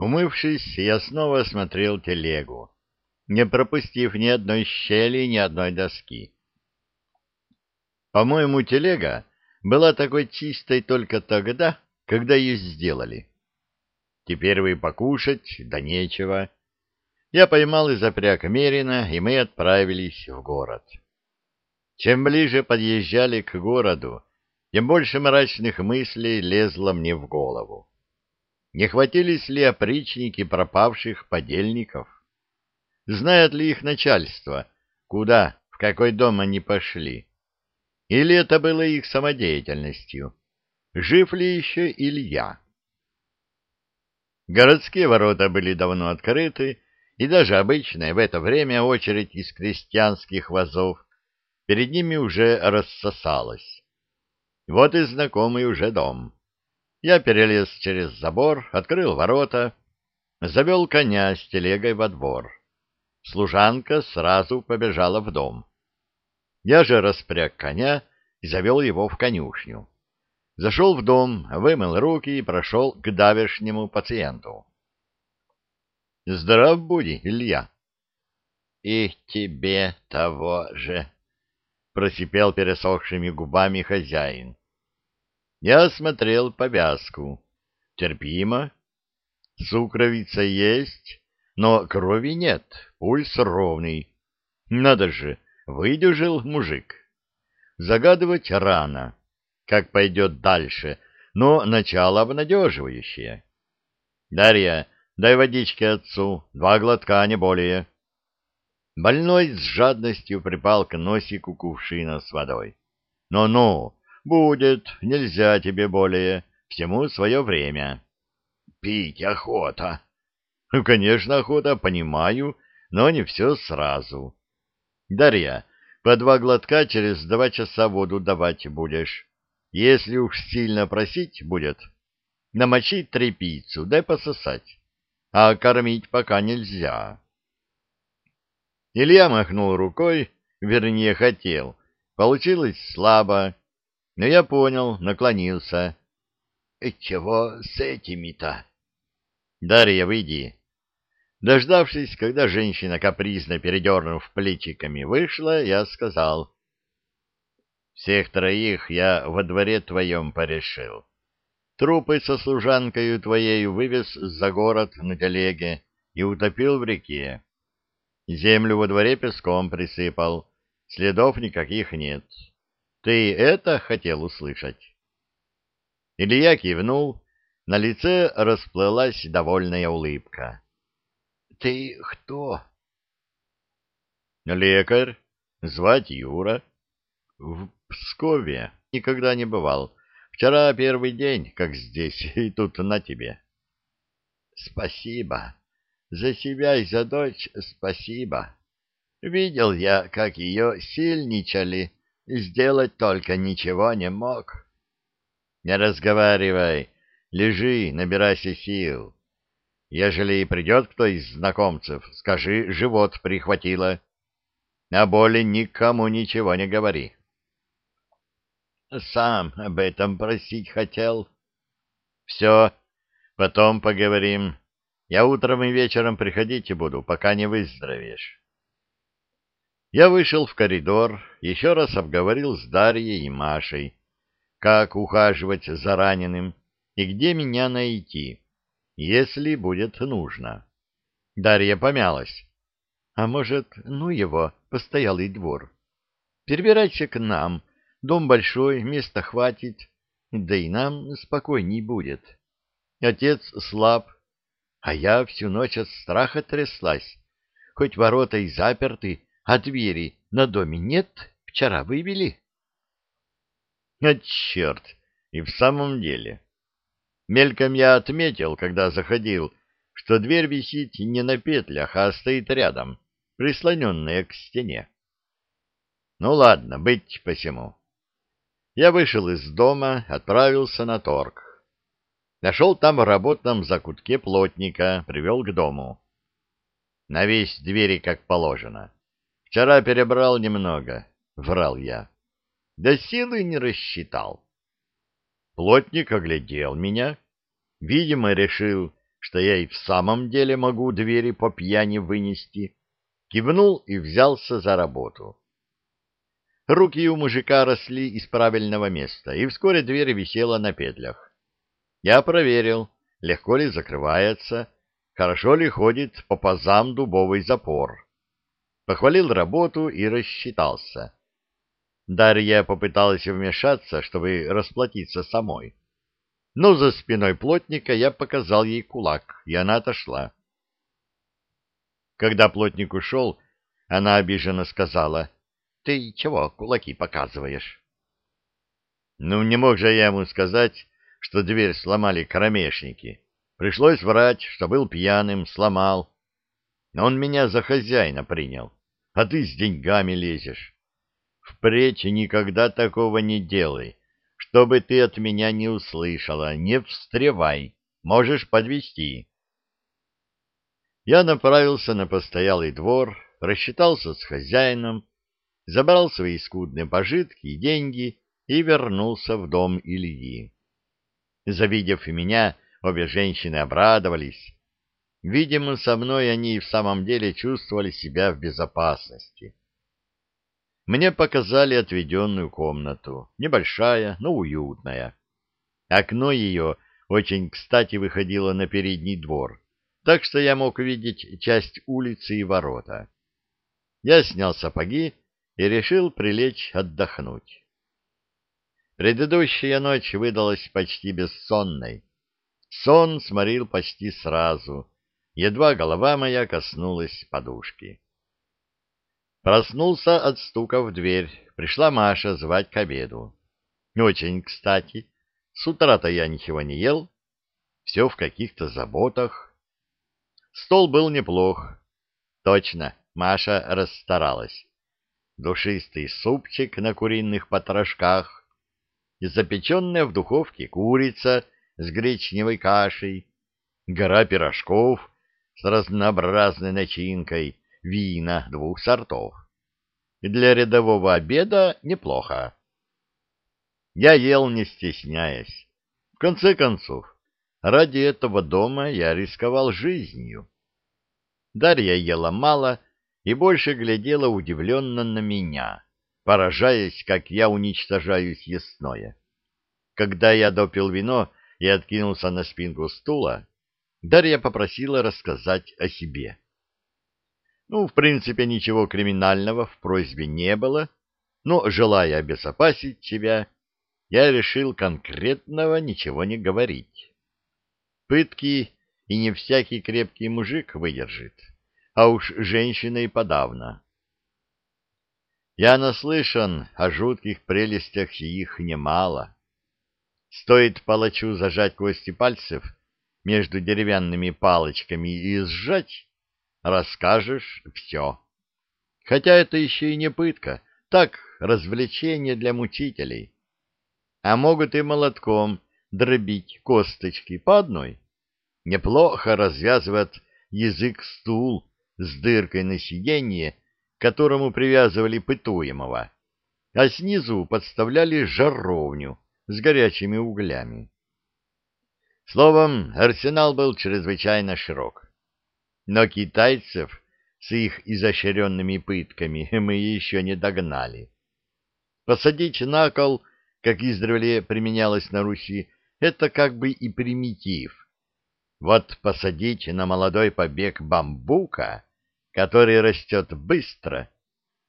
Умывшись, я снова осмотрел телегу, не пропустив ни одной щели, ни одной доски. По-моему, телега была такой чистой только тогда, когда ее сделали. Теперь вы покушать, да нечего. Я поймал и запряг Мерина, и мы отправились в город. Чем ближе подъезжали к городу, тем больше мрачных мыслей лезло мне в голову. Не хватились ли опричники пропавших подельников? Знает ли их начальство, куда, в какой дом они пошли? Или это было их самодеятельностью? Жив ли еще Илья? Городские ворота были давно открыты, и даже обычная в это время очередь из крестьянских вазов перед ними уже рассосалась. Вот и знакомый уже дом. Я перелез через забор, открыл ворота, завел коня с телегой во двор. Служанка сразу побежала в дом. Я же распряг коня и завел его в конюшню. Зашел в дом, вымыл руки и прошел к давешнему пациенту. — Здрав буди, Илья. — И тебе того же, — просипел пересохшими губами хозяин. Я осмотрел повязку. Терпимо. Сукровица есть, но крови нет, пульс ровный. Надо же, выдержал мужик. Загадывать рано, как пойдет дальше, но начало обнадеживающее. Дарья, дай водички отцу, два глотка, не более. Больной с жадностью припал к носику кувшина с водой. Ну-ну, Будет, нельзя тебе более, всему свое время. Пить охота. Ну, конечно, охота, понимаю, но не все сразу. Дарья, по два глотка через два часа воду давать будешь. Если уж сильно просить будет, намочить тряпицу, дай пососать. А кормить пока нельзя. Илья махнул рукой, вернее, хотел. Получилось слабо, но я понял, наклонился. «Э, — Чего с этими-то? — Дарья, выйди. Дождавшись, когда женщина, капризно передернув плечиками, вышла, я сказал. — Всех троих я во дворе твоем порешил. Трупы со служанкою твоей вывез за город на телеге и утопил в реке. Землю во дворе песком присыпал, следов никаких нет. Ты это хотел услышать? Илья кивнул, на лице расплылась довольная улыбка. — Ты кто? — Лекарь. Звать Юра. В Пскове никогда не бывал. Вчера первый день, как здесь, и тут на тебе. — Спасибо. За себя и за дочь спасибо. Видел я, как ее сильничали, Сделать только ничего не мог. Не разговаривай, лежи, набирайся сил. Ежели и придет кто из знакомцев, скажи, живот прихватило. О боли никому ничего не говори. Сам об этом просить хотел. Все, потом поговорим. Я утром и вечером приходить буду, пока не выздоровеешь. Я вышел в коридор, еще раз обговорил с Дарьей и Машей, как ухаживать за раненым и где меня найти, если будет нужно. Дарья помялась. А может, ну его, постоялый двор. Перебирайся к нам, дом большой, места хватит, да и нам спокойней будет. Отец слаб, а я всю ночь от страха тряслась. Хоть ворота и заперты, а двери на доме нет? Вчера выбили? А черт! И в самом деле. Мельком я отметил, когда заходил, что дверь висит не на петлях, а стоит рядом, прислоненная к стене. Ну ладно, быть посему. Я вышел из дома, отправился на торг. Нашел там в работном закутке плотника, привел к дому. На весь двери как положено. Вчера перебрал немного, — врал я. До силы не рассчитал. Плотник оглядел меня, видимо, решил, что я и в самом деле могу двери по пьяни вынести, кивнул и взялся за работу. Руки у мужика росли из правильного места, и вскоре дверь висела на петлях. Я проверил, легко ли закрывается, хорошо ли ходит по пазам дубовый запор. Похвалил работу и рассчитался. Дарья попыталась вмешаться, чтобы расплатиться самой. Но за спиной плотника я показал ей кулак, и она отошла. Когда плотник ушел, она обиженно сказала, «Ты чего кулаки показываешь?» Ну, не мог же я ему сказать, что дверь сломали кромешники. Пришлось врать, что был пьяным, сломал. Но он меня за хозяина принял, а ты с деньгами лезешь. Впредь никогда такого не делай. Чтобы ты от меня не услышала, не встревай, можешь подвести. Я направился на постоялый двор, рассчитался с хозяином, забрал свои скудные пожитки и деньги и вернулся в дом Ильи. Завидев меня, обе женщины обрадовались. Видимо, со мной они и в самом деле чувствовали себя в безопасности. Мне показали отведенную комнату, небольшая, но уютная. Окно ее очень кстати выходило на передний двор, так что я мог видеть часть улицы и ворота. Я снял сапоги и решил прилечь отдохнуть. Предыдущая ночь выдалась почти бессонной. Сон сморил почти сразу, едва голова моя коснулась подушки. Проснулся от стука в дверь. Пришла Маша звать к обеду. Очень кстати. С утра-то я ничего не ел. Все в каких-то заботах. Стол был неплох. Точно, Маша расстаралась. Душистый супчик на куриных потрошках, запеченная в духовке курица с гречневой кашей, гора пирожков с разнообразной начинкой, вина двух сортов. Для рядового обеда неплохо. Я ел, не стесняясь. В конце концов, ради этого дома я рисковал жизнью. Дарья ела мало и больше глядела удивленно на меня, поражаясь, как я уничтожаю съестное. Когда я допил вино и откинулся на спинку стула, Дарья попросила рассказать о себе. Ну, в принципе, ничего криминального в просьбе не было, но, желая обезопасить себя, я решил конкретного ничего не говорить. Пытки и не всякий крепкий мужик выдержит, а уж женщина и подавно. Я наслышан о жутких прелестях их немало. Стоит палачу зажать кости пальцев между деревянными палочками и сжать, расскажешь все. Хотя это еще и не пытка, так, развлечение для мучителей. А могут и молотком дробить косточки по одной. Неплохо развязывает язык стул с дыркой на сиденье, к которому привязывали пытуемого, а снизу подставляли жаровню с горячими углями. Словом, арсенал был чрезвычайно широк. Но китайцев с их изощренными пытками мы еще не догнали. Посадить на кол, как издревле применялось на Руси, это как бы и примитив. Вот посадить на молодой побег бамбука, который растет быстро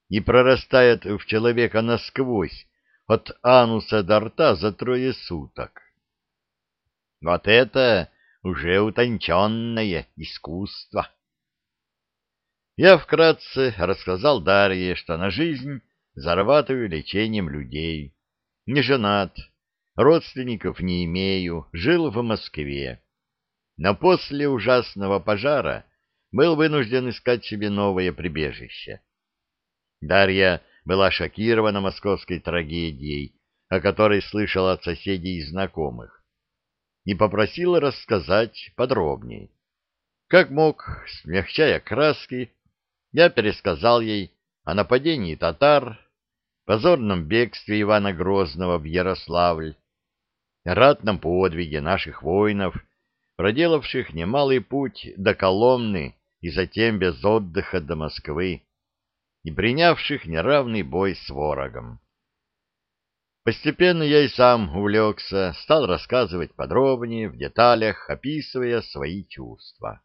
и прорастает в человека насквозь, от ануса до рта за трое суток. Вот это уже утонченное искусство. Я вкратце рассказал Дарье, что на жизнь зарабатываю лечением людей. Не женат, родственников не имею, жил в Москве. Но после ужасного пожара был вынужден искать себе новое прибежище. Дарья была шокирована московской трагедией, о которой слышала от соседей и знакомых и попросила рассказать подробнее. Как мог, смягчая краски, я пересказал ей о нападении татар, позорном бегстве Ивана Грозного в Ярославль, ратном подвиге наших воинов проделавших немалый путь до Коломны и затем без отдыха до Москвы, и принявших неравный бой с ворогом. Постепенно я и сам увлекся, стал рассказывать подробнее, в деталях, описывая свои чувства.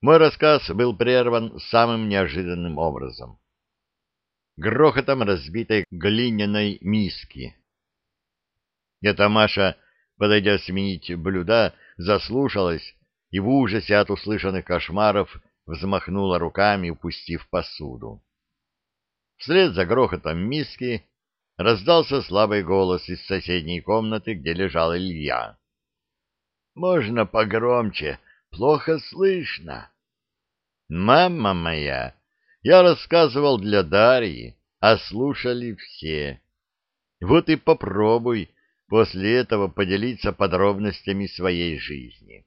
Мой рассказ был прерван самым неожиданным образом. Грохотом разбитой глиняной миски. Эта Маша, подойдя сменить блюда, заслушалась и в ужасе от услышанных кошмаров взмахнула руками, упустив посуду. Вслед за грохотом миски раздался слабый голос из соседней комнаты, где лежал Илья. «Можно погромче, плохо слышно». «Мама моя, я рассказывал для Дарьи, а слушали все. Вот и попробуй после этого поделиться подробностями своей жизни».